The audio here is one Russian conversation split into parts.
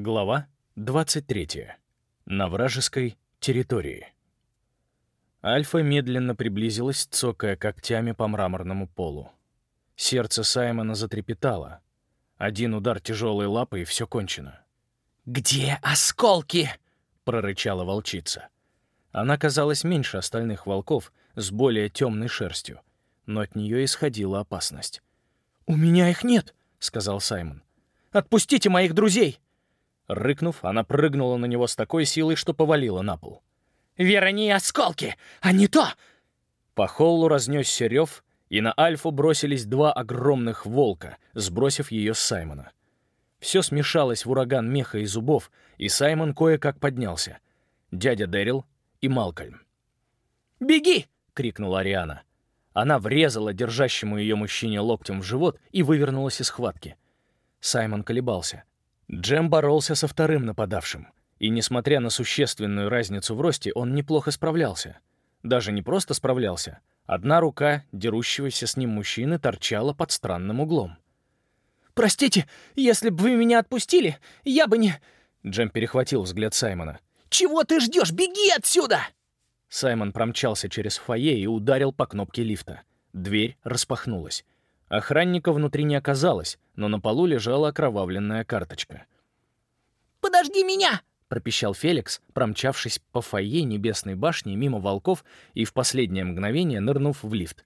Глава 23. На вражеской территории. Альфа медленно приблизилась, цокая когтями по мраморному полу. Сердце Саймона затрепетало. Один удар тяжелой лапы, и все кончено. «Где осколки?» — прорычала волчица. Она казалась меньше остальных волков с более темной шерстью, но от нее исходила опасность. «У меня их нет», — сказал Саймон. «Отпустите моих друзей!» Рыкнув, она прыгнула на него с такой силой, что повалила на пол. «Верни осколки, а не то!» По холлу разнесся рев, и на Альфу бросились два огромных волка, сбросив ее с Саймона. Все смешалось в ураган меха и зубов, и Саймон кое-как поднялся. Дядя Дэрил и Малкольм. «Беги!» — крикнула Ариана. Она врезала держащему ее мужчине локтем в живот и вывернулась из схватки. Саймон колебался. Джем боролся со вторым нападавшим, и, несмотря на существенную разницу в росте, он неплохо справлялся. Даже не просто справлялся. Одна рука дерущегося с ним мужчины торчала под странным углом. «Простите, если бы вы меня отпустили, я бы не...» Джем перехватил взгляд Саймона. «Чего ты ждешь? Беги отсюда!» Саймон промчался через фойе и ударил по кнопке лифта. Дверь распахнулась. Охранника внутри не оказалось, но на полу лежала окровавленная карточка. «Подожди меня!» — пропищал Феликс, промчавшись по фойе небесной башни мимо волков и в последнее мгновение нырнув в лифт.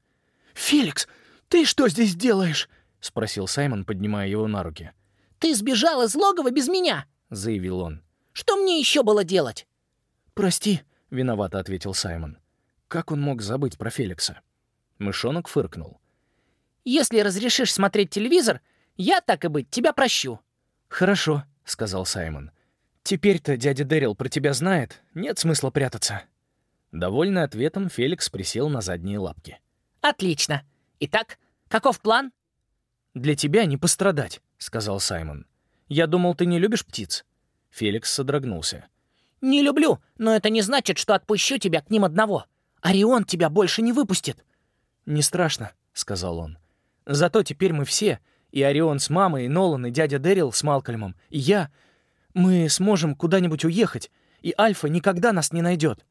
«Феликс, ты что здесь делаешь?» — спросил Саймон, поднимая его на руки. «Ты сбежал из логова без меня!» — заявил он. «Что мне еще было делать?» «Прости», — виновато ответил Саймон. Как он мог забыть про Феликса? Мышонок фыркнул. Если разрешишь смотреть телевизор, я, так и быть, тебя прощу». «Хорошо», — сказал Саймон. «Теперь-то дядя Дэрил про тебя знает, нет смысла прятаться». Довольный ответом, Феликс присел на задние лапки. «Отлично. Итак, каков план?» «Для тебя не пострадать», — сказал Саймон. «Я думал, ты не любишь птиц». Феликс содрогнулся. «Не люблю, но это не значит, что отпущу тебя к ним одного. Орион тебя больше не выпустит». «Не страшно», — сказал он. Зато теперь мы все, и Орион с мамой, и Нолан, и дядя Дэрил с Малкольмом, и я, мы сможем куда-нибудь уехать, и Альфа никогда нас не найдет.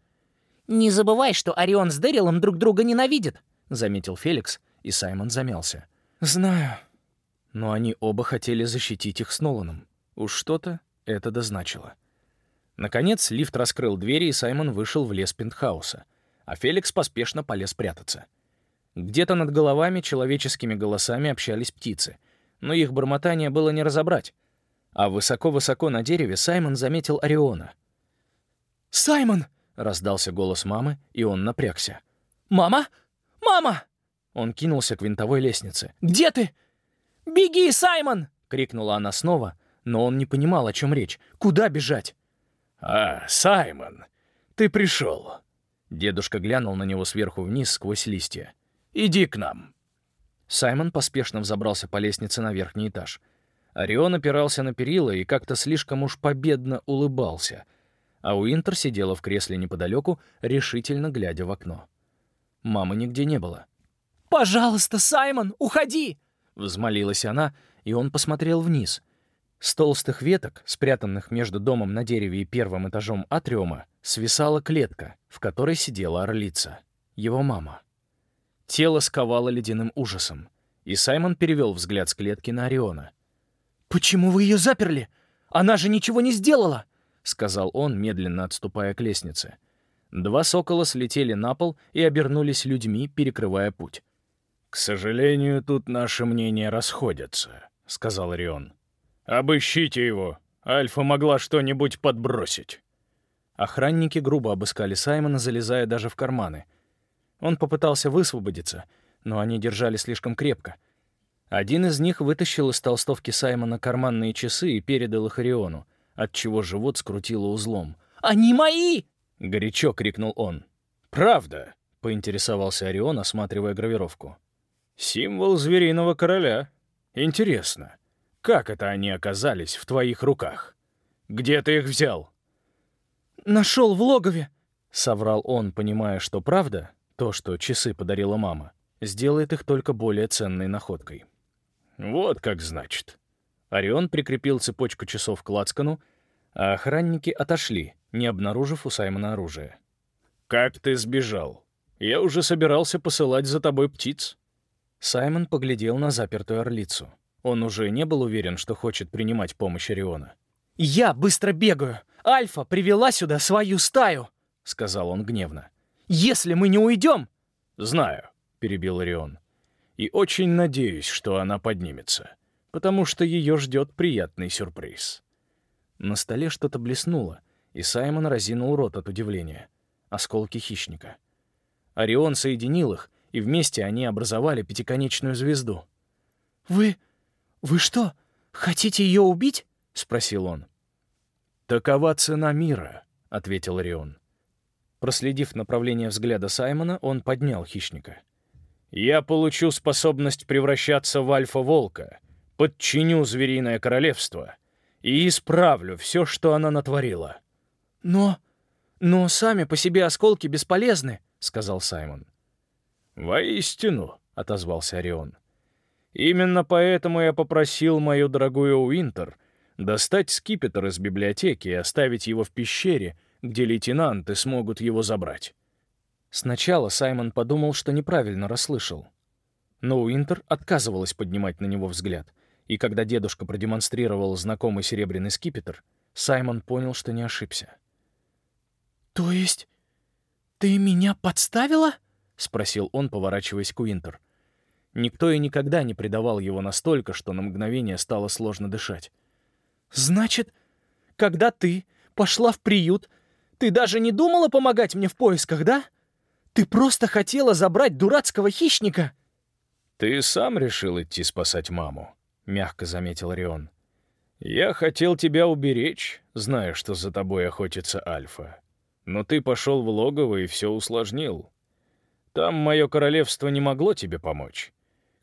«Не забывай, что Орион с Дэрилом друг друга ненавидят», — заметил Феликс, и Саймон замялся. «Знаю». Но они оба хотели защитить их с Ноланом. Уж что-то это дозначило. Наконец, лифт раскрыл двери, и Саймон вышел в лес пентхауса, а Феликс поспешно полез прятаться — где-то над головами человеческими голосами общались птицы, но их бормотание было не разобрать. А высоко-высоко на дереве Саймон заметил Ориона. «Саймон!» — раздался голос мамы, и он напрягся. «Мама? Мама!» Он кинулся к винтовой лестнице. «Где ты? Беги, Саймон!» — крикнула она снова, но он не понимал, о чем речь. Куда бежать? «А, Саймон, ты пришел!» Дедушка глянул на него сверху вниз сквозь листья. Иди к нам». Саймон поспешно взобрался по лестнице на верхний этаж. Орион опирался на перила и как-то слишком уж победно улыбался, а Уинтер сидела в кресле неподалеку, решительно глядя в окно. Мамы нигде не было. «Пожалуйста, Саймон, уходи!» — взмолилась она, и он посмотрел вниз. С толстых веток, спрятанных между домом на дереве и первым этажом атриума, свисала клетка, в которой сидела орлица, его мама. Тело сковало ледяным ужасом, и Саймон перевел взгляд с клетки на Ориона. «Почему вы ее заперли? Она же ничего не сделала!» — сказал он, медленно отступая к лестнице. Два сокола слетели на пол и обернулись людьми, перекрывая путь. «К сожалению, тут наши мнения расходятся», — сказал Орион. «Обыщите его. Альфа могла что-нибудь подбросить». Охранники грубо обыскали Саймона, залезая даже в карманы — он попытался высвободиться, но они держали слишком крепко. Один из них вытащил из толстовки Саймона карманные часы и передал их Ориону, отчего живот скрутило узлом. «Они мои!» — горячо крикнул он. «Правда?» — поинтересовался Орион, осматривая гравировку. «Символ звериного короля. Интересно, как это они оказались в твоих руках? Где ты их взял?» «Нашел в логове», — соврал он, понимая, что правда то, что часы подарила мама, сделает их только более ценной находкой. «Вот как значит». Орион прикрепил цепочку часов к лацкану, а охранники отошли, не обнаружив у Саймона оружия. «Как ты сбежал? Я уже собирался посылать за тобой птиц». Саймон поглядел на запертую орлицу. Он уже не был уверен, что хочет принимать помощь Ориона. «Я быстро бегаю. Альфа привела сюда свою стаю», — сказал он гневно. «Если мы не уйдем...» «Знаю», — перебил Орион. «И очень надеюсь, что она поднимется, потому что ее ждет приятный сюрприз». На столе что-то блеснуло, и Саймон разинул рот от удивления. Осколки хищника. Орион соединил их, и вместе они образовали пятиконечную звезду. «Вы... вы что, хотите ее убить?» — спросил он. «Такова цена мира», — ответил Орион. Проследив направление взгляда Саймона, он поднял хищника. «Я получу способность превращаться в альфа-волка, подчиню звериное королевство и исправлю все, что она натворила». «Но... но сами по себе осколки бесполезны», — сказал Саймон. «Воистину», — отозвался Орион. «Именно поэтому я попросил мою дорогую Уинтер достать скипетр из библиотеки и оставить его в пещере, где лейтенанты смогут его забрать». Сначала Саймон подумал, что неправильно расслышал. Но Уинтер отказывалась поднимать на него взгляд — и когда дедушка продемонстрировал знакомый серебряный скипетр, Саймон понял, что не ошибся. «То есть ты меня подставила?» — спросил он, поворачиваясь к Уинтер. Никто и никогда не предавал его настолько, что на мгновение стало сложно дышать. «Значит, когда ты пошла в приют, ты даже не думала помогать мне в поисках, да? Ты просто хотела забрать дурацкого хищника?» «Ты сам решил идти спасать маму», — мягко заметил Орион. «Я хотел тебя уберечь, зная, что за тобой охотится Альфа. Но ты пошел в логово и все усложнил. Там мое королевство не могло тебе помочь.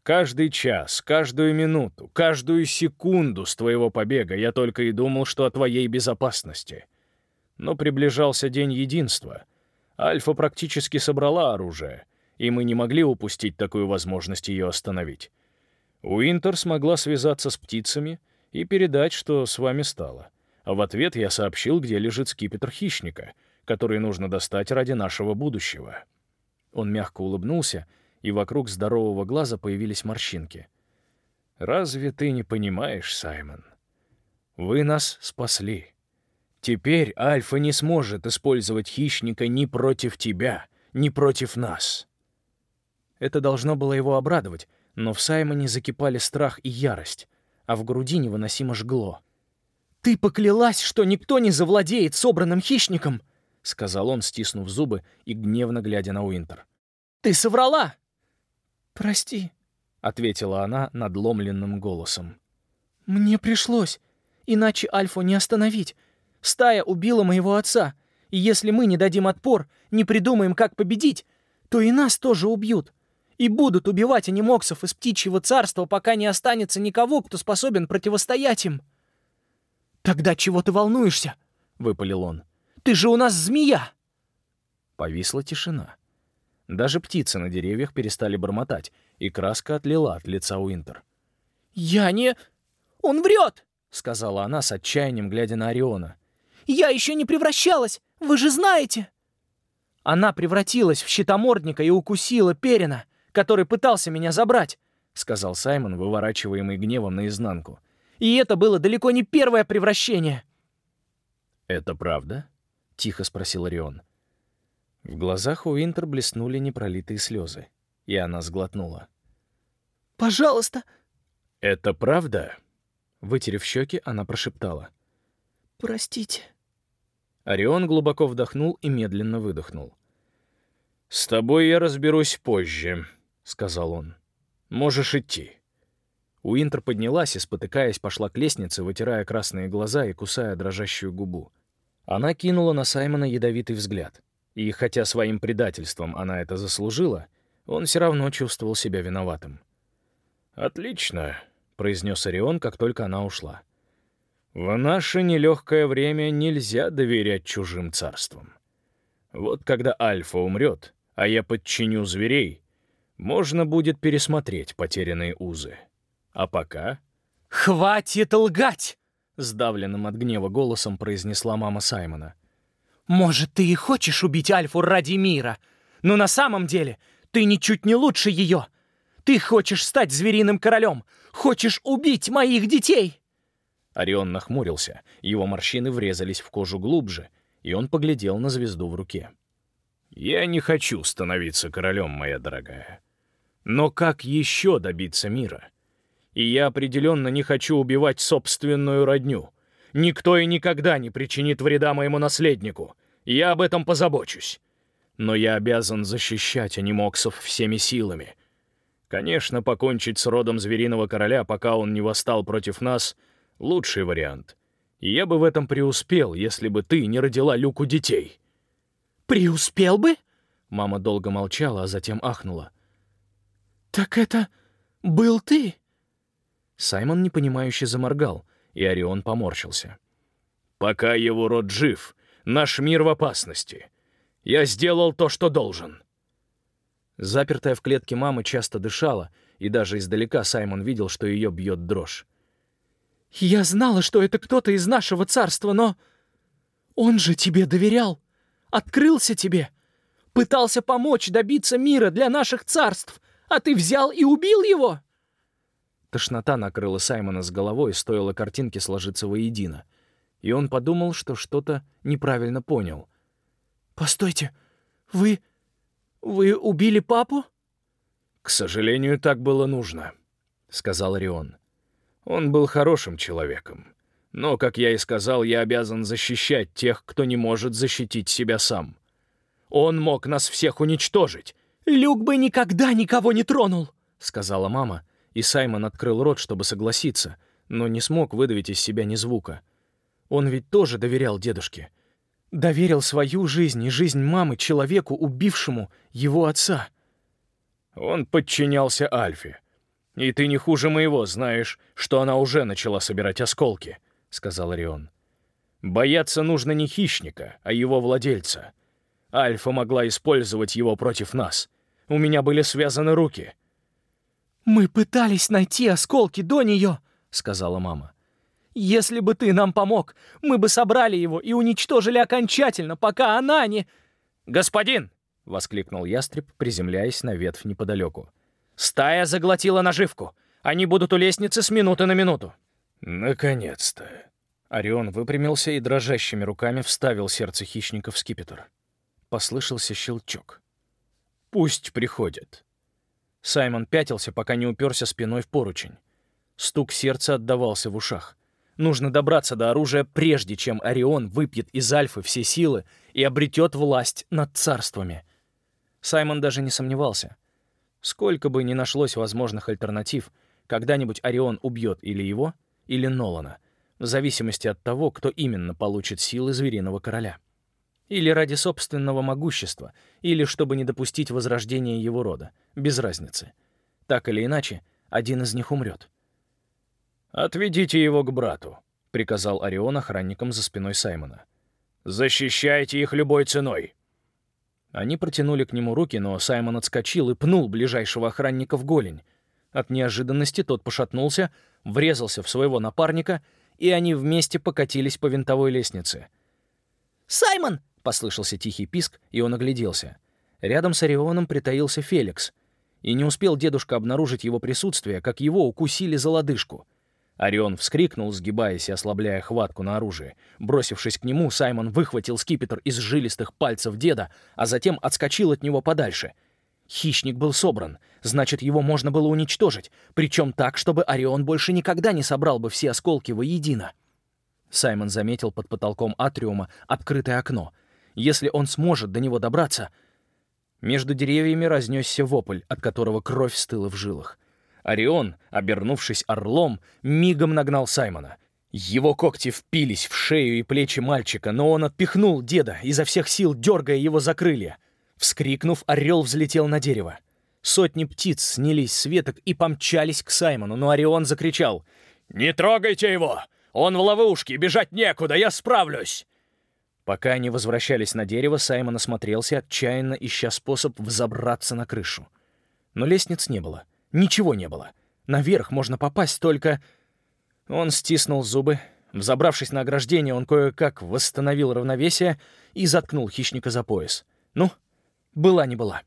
Каждый час, каждую минуту, каждую секунду с твоего побега я только и думал, что о твоей безопасности. Но приближался День Единства. Альфа практически собрала оружие, и мы не могли упустить такую возможность ее остановить. Уинтер смогла связаться с птицами и передать, что с вами стало. А в ответ я сообщил, где лежит скипетр хищника, который нужно достать ради нашего будущего. Он мягко улыбнулся, и вокруг здорового глаза появились морщинки. «Разве ты не понимаешь, Саймон? Вы нас спасли. Теперь Альфа не сможет использовать хищника ни против тебя, ни против нас». Это должно было его обрадовать, но в Саймоне закипали страх и ярость, а в груди невыносимо жгло. «Ты поклялась, что никто не завладеет собранным хищником!» — сказал он, стиснув зубы и гневно глядя на Уинтер. «Ты соврала!» «Прости», — ответила она надломленным голосом. «Мне пришлось, иначе Альфу не остановить. Стая убила моего отца, и если мы не дадим отпор, не придумаем, как победить, то и нас тоже убьют и будут убивать анимоксов из птичьего царства, пока не останется никого, кто способен противостоять им. «Тогда чего ты волнуешься?» — выпалил он. «Ты же у нас змея!» Повисла тишина. Даже птицы на деревьях перестали бормотать, и краска отлила от лица Уинтер. «Я не... Он врет!» — сказала она с отчаянием, глядя на Ориона. «Я еще не превращалась! Вы же знаете!» Она превратилась в щитомордника и укусила Перина который пытался меня забрать», — сказал Саймон, выворачиваемый гневом наизнанку. «И это было далеко не первое превращение». «Это правда?» — тихо спросил Орион. В глазах у Уинтер блеснули непролитые слезы, и она сглотнула. «Пожалуйста!» «Это правда?» Вытерев щеки, она прошептала. «Простите». Орион глубоко вдохнул и медленно выдохнул. «С тобой я разберусь позже», — сказал он. «Можешь идти». Уинтер поднялась и, спотыкаясь, пошла к лестнице, вытирая красные глаза и кусая дрожащую губу. Она кинула на Саймона ядовитый взгляд. И хотя своим предательством она это заслужила, он все равно чувствовал себя виноватым. «Отлично», — произнес Орион, как только она ушла. «В наше нелегкое время нельзя доверять чужим царствам. Вот когда Альфа умрет, а я подчиню зверей, можно будет пересмотреть потерянные узы. А пока «Хватит лгать!» — сдавленным от гнева голосом произнесла мама Саймона. «Может, ты и хочешь убить Альфу ради мира, но на самом деле ты ничуть не лучше ее. Ты хочешь стать звериным королем, хочешь убить моих детей!» Орион нахмурился, его морщины врезались в кожу глубже, и он поглядел на звезду в руке. «Я не хочу становиться королем, моя дорогая. Но как еще добиться мира? И я определенно не хочу убивать собственную родню. Никто и никогда не причинит вреда моему наследнику. Я об этом позабочусь. Но я обязан защищать анимоксов всеми силами. Конечно, покончить с родом звериного короля, пока он не восстал против нас, — лучший вариант. И я бы в этом преуспел, если бы ты не родила Люку детей. «Преуспел бы?» Мама долго молчала, а затем ахнула. «Так это был ты?» Саймон непонимающе заморгал, и Орион поморщился. «Пока его род жив, наш мир в опасности. Я сделал то, что должен». Запертая в клетке мама часто дышала, и даже издалека Саймон видел, что ее бьет дрожь. «Я знала, что это кто-то из нашего царства, но... Он же тебе доверял!» открылся тебе, пытался помочь добиться мира для наших царств, а ты взял и убил его!» Тошнота накрыла Саймона с головой, стоило картинке сложиться воедино. И он подумал, что что-то неправильно понял. «Постойте, вы... вы убили папу?» «К сожалению, так было нужно», — сказал Рион. «Он был хорошим человеком. Но, как я и сказал, я обязан защищать тех, кто не может защитить себя сам. Он мог нас всех уничтожить. «Люк бы никогда никого не тронул», — сказала мама, и Саймон открыл рот, чтобы согласиться, но не смог выдавить из себя ни звука. Он ведь тоже доверял дедушке. Доверил свою жизнь и жизнь мамы человеку, убившему его отца. Он подчинялся Альфе. И ты не хуже моего знаешь, что она уже начала собирать осколки. — сказал Орион. «Бояться нужно не хищника, а его владельца. Альфа могла использовать его против нас. У меня были связаны руки». «Мы пытались найти осколки до нее», — сказала мама. «Если бы ты нам помог, мы бы собрали его и уничтожили окончательно, пока она не...» «Господин!» — воскликнул ястреб, приземляясь на ветвь неподалеку. «Стая заглотила наживку. Они будут у лестницы с минуты на минуту». «Наконец-то!» Орион выпрямился и дрожащими руками вставил сердце хищника в скипетр. Послышался щелчок. «Пусть приходит». Саймон пятился, пока не уперся спиной в поручень. Стук сердца отдавался в ушах. Нужно добраться до оружия, прежде чем Орион выпьет из Альфы все силы и обретет власть над царствами. Саймон даже не сомневался. Сколько бы ни нашлось возможных альтернатив, когда-нибудь Орион убьет или его — или Нолана, в зависимости от того, кто именно получит силы Звериного Короля. Или ради собственного могущества, или чтобы не допустить возрождения его рода, без разницы. Так или иначе, один из них умрет. «Отведите его к брату», — приказал Орион охранникам за спиной Саймона. «Защищайте их любой ценой». Они протянули к нему руки, но Саймон отскочил и пнул ближайшего охранника в голень. От неожиданности тот пошатнулся, врезался в своего напарника, и они вместе покатились по винтовой лестнице. «Саймон!» — послышался тихий писк, и он огляделся. Рядом с Орионом притаился Феликс. И не успел дедушка обнаружить его присутствие, как его укусили за лодыжку. Орион вскрикнул, сгибаясь и ослабляя хватку на оружие. Бросившись к нему, Саймон выхватил скипетр из жилистых пальцев деда, а затем отскочил от него подальше — Хищник был собран, значит, его можно было уничтожить, причем так, чтобы Орион больше никогда не собрал бы все осколки воедино. Саймон заметил под потолком атриума открытое окно. Если он сможет до него добраться... Между деревьями разнесся вопль, от которого кровь стыла в жилах. Орион, обернувшись орлом, мигом нагнал Саймона. Его когти впились в шею и плечи мальчика, но он отпихнул деда, изо всех сил дергая его за крылья — Вскрикнув, орел взлетел на дерево. Сотни птиц снялись с веток и помчались к Саймону, но Орион закричал. «Не трогайте его! Он в ловушке, бежать некуда, я справлюсь!» Пока они возвращались на дерево, Саймон осмотрелся, отчаянно ища способ взобраться на крышу. Но лестниц не было. Ничего не было. Наверх можно попасть только... Он стиснул зубы. Взобравшись на ограждение, он кое-как восстановил равновесие и заткнул хищника за пояс. Ну, была не была.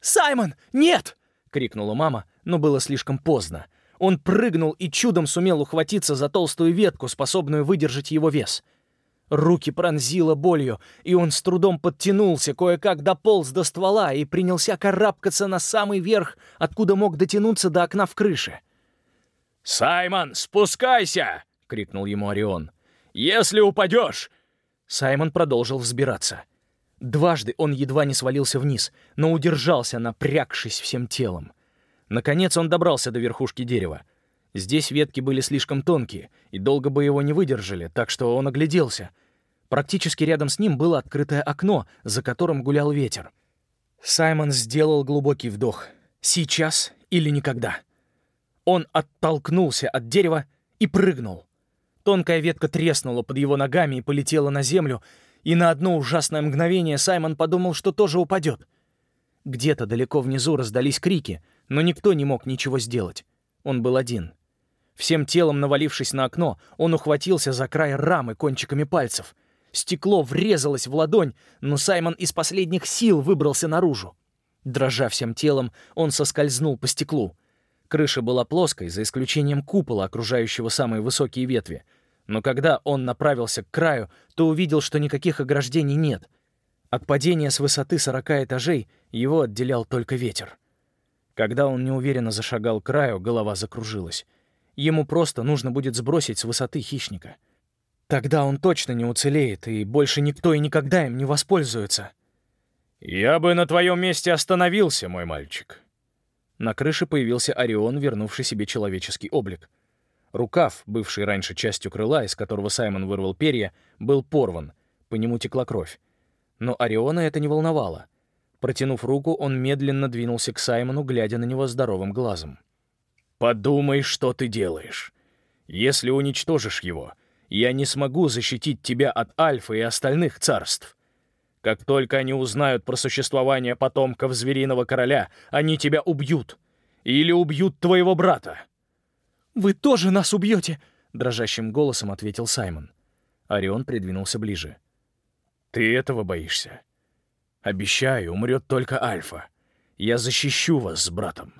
«Саймон, нет!» — крикнула мама, но было слишком поздно. Он прыгнул и чудом сумел ухватиться за толстую ветку, способную выдержать его вес. Руки пронзило болью, и он с трудом подтянулся, кое-как дополз до ствола и принялся карабкаться на самый верх, откуда мог дотянуться до окна в крыше. «Саймон, спускайся!» — крикнул ему Орион. «Если упадешь!» Саймон продолжил взбираться. Дважды он едва не свалился вниз, но удержался, напрягшись всем телом. Наконец он добрался до верхушки дерева. Здесь ветки были слишком тонкие, и долго бы его не выдержали, так что он огляделся. Практически рядом с ним было открытое окно, за которым гулял ветер. Саймон сделал глубокий вдох. Сейчас или никогда. Он оттолкнулся от дерева и прыгнул. Тонкая ветка треснула под его ногами и полетела на землю, и на одно ужасное мгновение Саймон подумал, что тоже упадет. Где-то далеко внизу раздались крики, но никто не мог ничего сделать. Он был один. Всем телом навалившись на окно, он ухватился за край рамы кончиками пальцев. Стекло врезалось в ладонь, но Саймон из последних сил выбрался наружу. Дрожа всем телом, он соскользнул по стеклу. Крыша была плоской, за исключением купола, окружающего самые высокие ветви — но когда он направился к краю, то увидел, что никаких ограждений нет. От падения с высоты 40 этажей его отделял только ветер. Когда он неуверенно зашагал к краю, голова закружилась. Ему просто нужно будет сбросить с высоты хищника. Тогда он точно не уцелеет, и больше никто и никогда им не воспользуется. «Я бы на твоем месте остановился, мой мальчик». На крыше появился Орион, вернувший себе человеческий облик — Рукав, бывший раньше частью крыла, из которого Саймон вырвал перья, был порван, по нему текла кровь. Но Ориона это не волновало. Протянув руку, он медленно двинулся к Саймону, глядя на него здоровым глазом. «Подумай, что ты делаешь. Если уничтожишь его, я не смогу защитить тебя от Альфа и остальных царств. Как только они узнают про существование потомков Звериного Короля, они тебя убьют. Или убьют твоего брата. «Вы тоже нас убьете!» — дрожащим голосом ответил Саймон. Орион придвинулся ближе. «Ты этого боишься? Обещаю, умрет только Альфа. Я защищу вас с братом.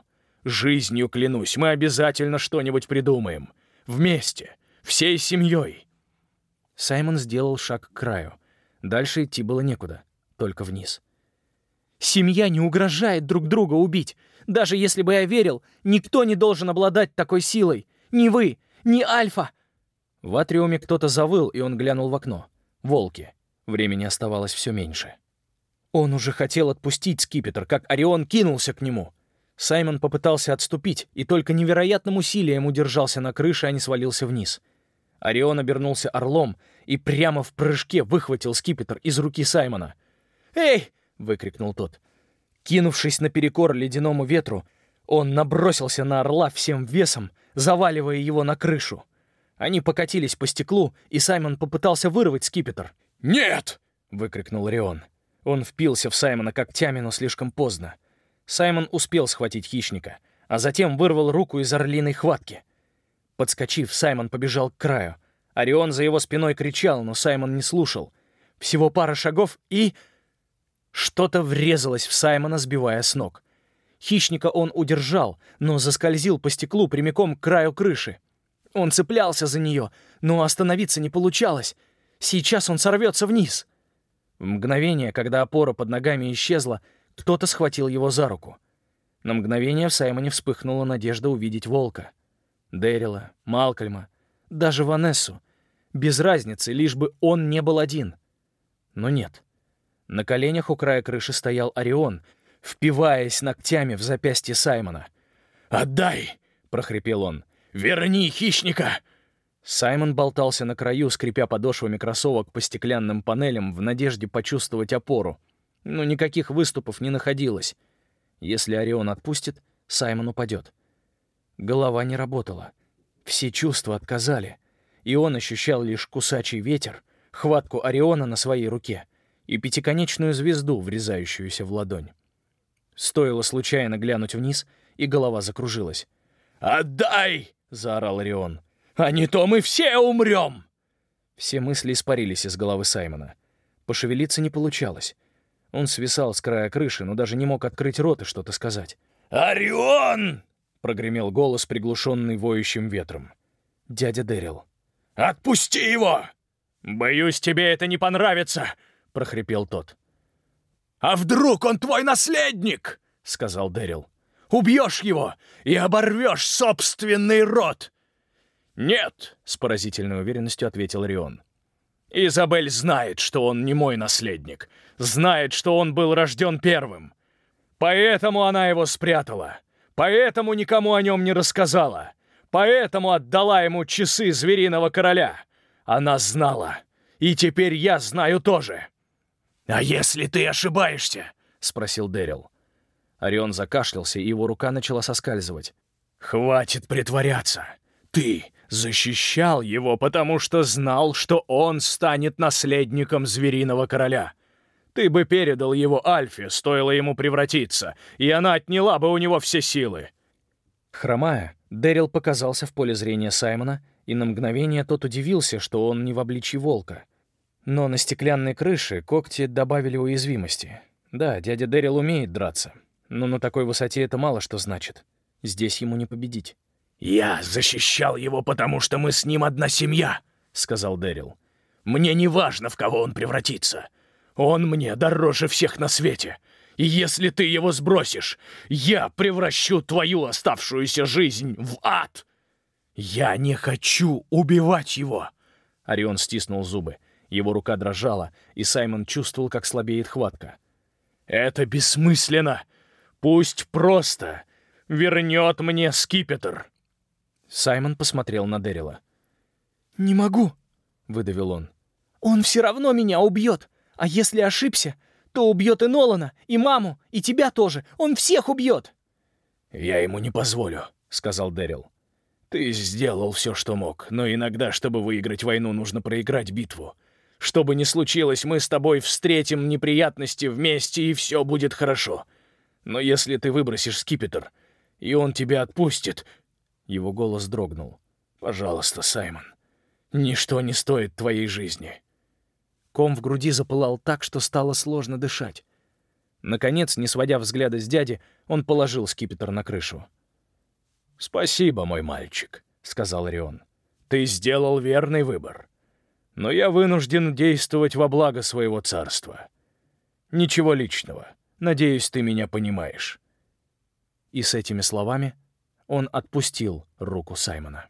Жизнью клянусь, мы обязательно что-нибудь придумаем. Вместе, всей семьей!» Саймон сделал шаг к краю. Дальше идти было некуда, только вниз. «Семья не угрожает друг друга убить. Даже если бы я верил, никто не должен обладать такой силой. Ни вы, ни Альфа!» В атриуме кто-то завыл, и он глянул в окно. Волки. Времени оставалось все меньше. Он уже хотел отпустить скипетр, как Орион кинулся к нему. Саймон попытался отступить, и только невероятным усилием удержался на крыше, а не свалился вниз. Орион обернулся орлом и прямо в прыжке выхватил скипетр из руки Саймона. «Эй!» — выкрикнул тот. Кинувшись наперекор ледяному ветру, он набросился на орла всем весом, заваливая его на крышу. Они покатились по стеклу, и Саймон попытался вырвать скипетр. «Нет!» — выкрикнул Рион. Он впился в Саймона когтями, но слишком поздно. Саймон успел схватить хищника, а затем вырвал руку из орлиной хватки. Подскочив, Саймон побежал к краю. Орион за его спиной кричал, но Саймон не слушал. Всего пара шагов и... Что-то врезалось в Саймона, сбивая с ног. Хищника он удержал, но заскользил по стеклу прямиком к краю крыши. Он цеплялся за нее, но остановиться не получалось. Сейчас он сорвется вниз. В мгновение, когда опора под ногами исчезла, кто-то схватил его за руку. На мгновение в Саймоне вспыхнула надежда увидеть волка. Дэрила, Малкольма, даже Ванессу. Без разницы, лишь бы он не был один. Но нет. На коленях у края крыши стоял Орион, впиваясь ногтями в запястье Саймона. «Отдай!» — прохрипел он. «Верни хищника!» Саймон болтался на краю, скрипя подошвами кроссовок по стеклянным панелям в надежде почувствовать опору. Но никаких выступов не находилось. Если Орион отпустит, Саймон упадет. Голова не работала. Все чувства отказали. И он ощущал лишь кусачий ветер, хватку Ориона на своей руке — и пятиконечную звезду, врезающуюся в ладонь. Стоило случайно глянуть вниз, и голова закружилась. «Отдай!» — заорал Орион. А не то мы все умрем!» Все мысли испарились из головы Саймона. Пошевелиться не получалось. Он свисал с края крыши, но даже не мог открыть рот и что-то сказать. «Орион!» — прогремел голос, приглушенный воющим ветром. Дядя Дэрил. «Отпусти его!» «Боюсь, тебе это не понравится!» — прохрипел тот. «А вдруг он твой наследник?» — сказал Дэрил. «Убьешь его и оборвешь собственный род!» «Нет», — с поразительной уверенностью ответил Рион. «Изабель знает, что он не мой наследник, знает, что он был рожден первым. Поэтому она его спрятала, поэтому никому о нем не рассказала, поэтому отдала ему часы звериного короля. Она знала, и теперь я знаю тоже». «А если ты ошибаешься?» — спросил Дэрил. Орион закашлялся, и его рука начала соскальзывать. «Хватит притворяться. Ты защищал его, потому что знал, что он станет наследником Звериного Короля. Ты бы передал его Альфе, стоило ему превратиться, и она отняла бы у него все силы». Хромая, Дэрил показался в поле зрения Саймона, и на мгновение тот удивился, что он не в обличье волка. Но на стеклянной крыше когти добавили уязвимости. Да, дядя Дэрил умеет драться, но на такой высоте это мало что значит. Здесь ему не победить. «Я защищал его, потому что мы с ним одна семья», — сказал Дэрил. «Мне не важно, в кого он превратится. Он мне дороже всех на свете. И если ты его сбросишь, я превращу твою оставшуюся жизнь в ад. Я не хочу убивать его». Орион стиснул зубы. Его рука дрожала, и Саймон чувствовал, как слабеет хватка. «Это бессмысленно. Пусть просто вернет мне скипетр». Саймон посмотрел на Дэрила. «Не могу», — выдавил он. «Он все равно меня убьет. А если ошибся, то убьет и Нолана, и маму, и тебя тоже. Он всех убьет!» «Я ему не позволю», — сказал Дэрил. «Ты сделал все, что мог, но иногда, чтобы выиграть войну, нужно проиграть битву. Что бы ни случилось, мы с тобой встретим неприятности вместе, и все будет хорошо. Но если ты выбросишь скипетр, и он тебя отпустит, его голос дрогнул. «Пожалуйста, Саймон, ничто не стоит твоей жизни». Ком в груди запылал так, что стало сложно дышать. Наконец, не сводя взгляда с дяди, он положил скипетр на крышу. «Спасибо, мой мальчик», — сказал Рион. «Ты сделал верный выбор. Но я вынужден действовать во благо своего царства. Ничего личного. Надеюсь, ты меня понимаешь». И с этими словами он отпустил руку Саймона.